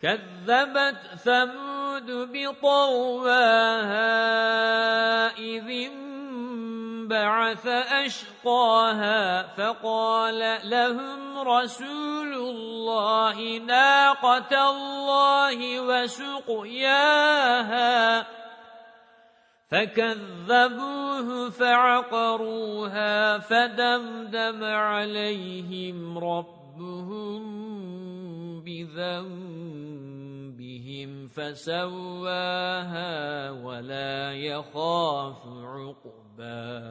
كذبت ثمود بطواها إذ انبعث أشقاها فقال لهم رسول الله ناقة الله وسقياها فكذبوه فعقروها فدمدم عليهم ربهم بذنبهم فسواها ولا يخاف عقباها